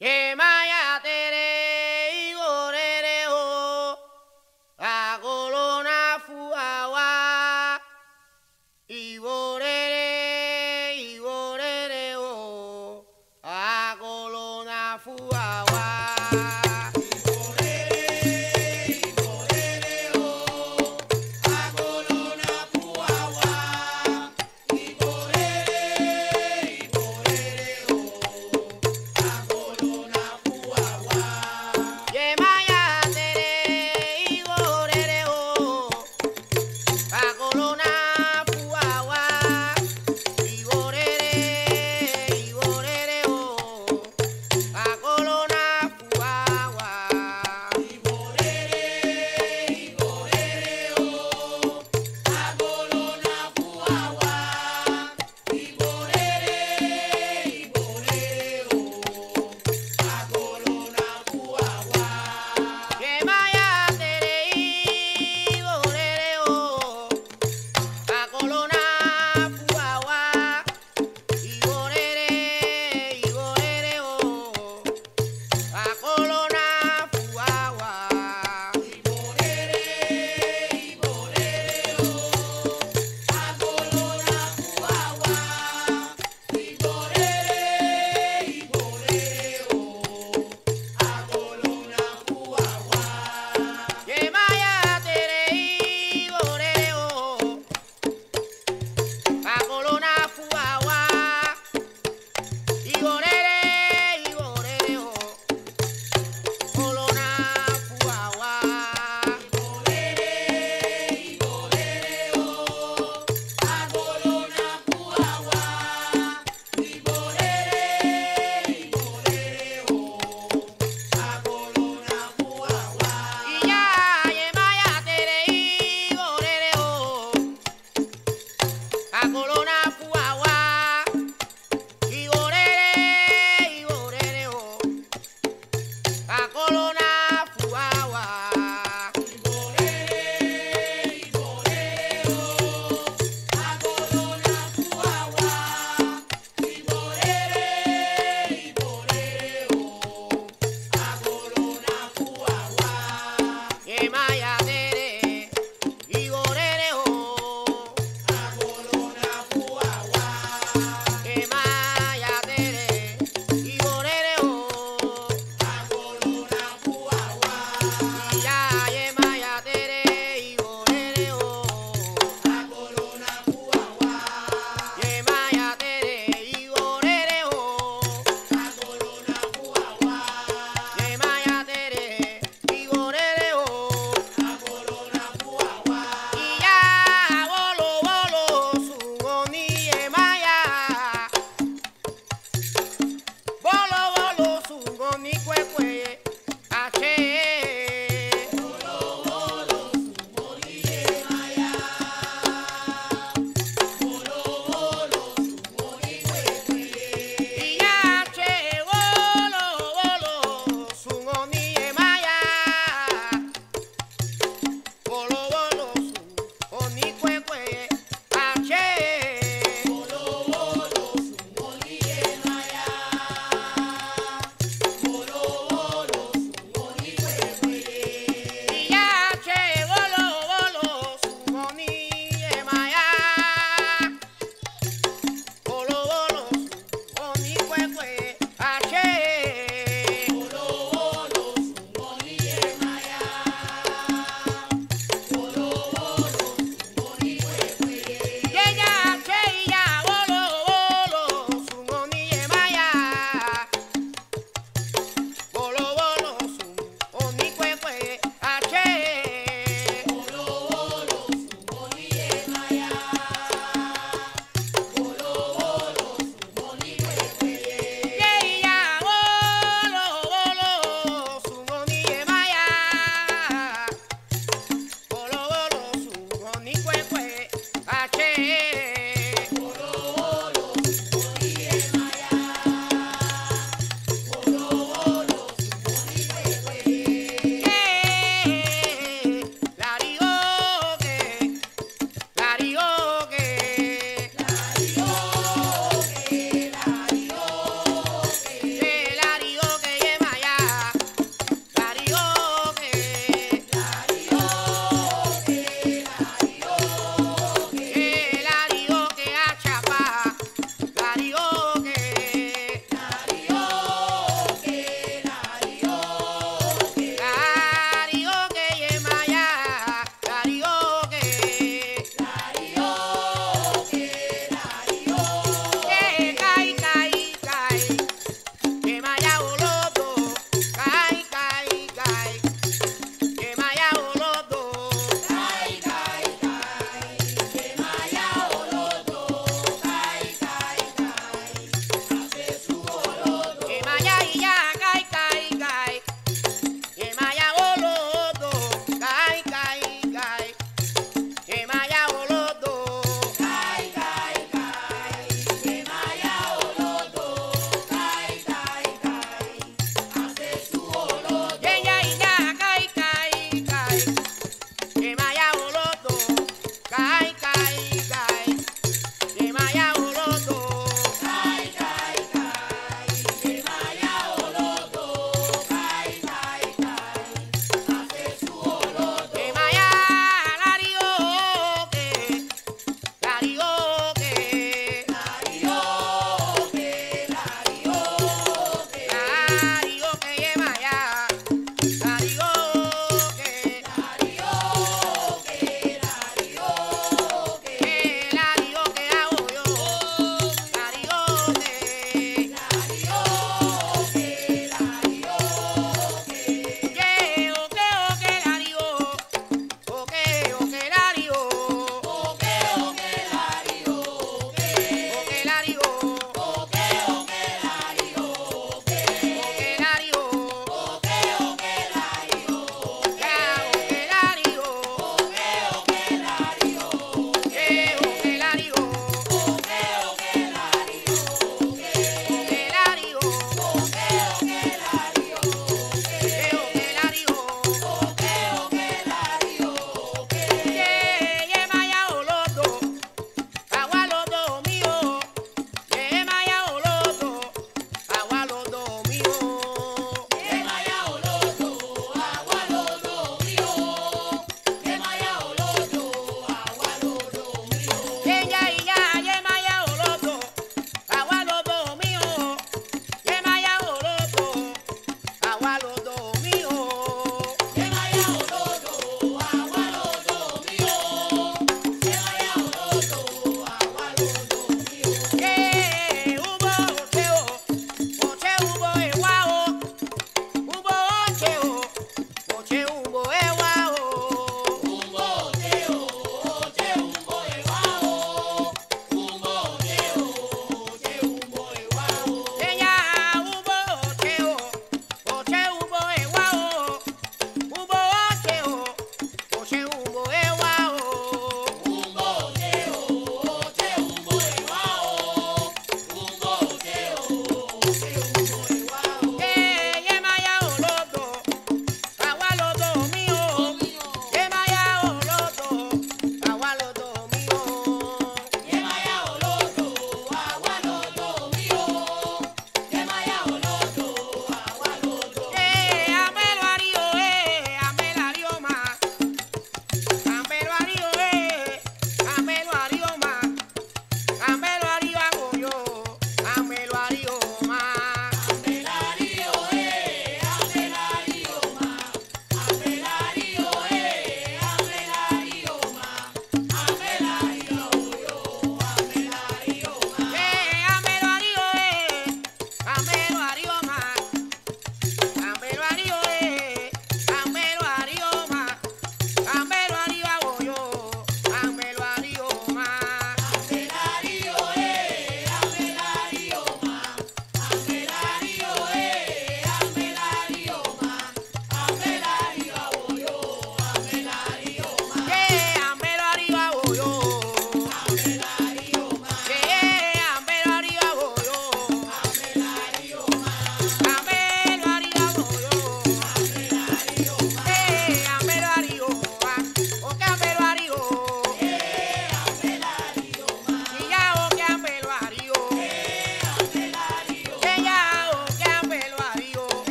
Yeah,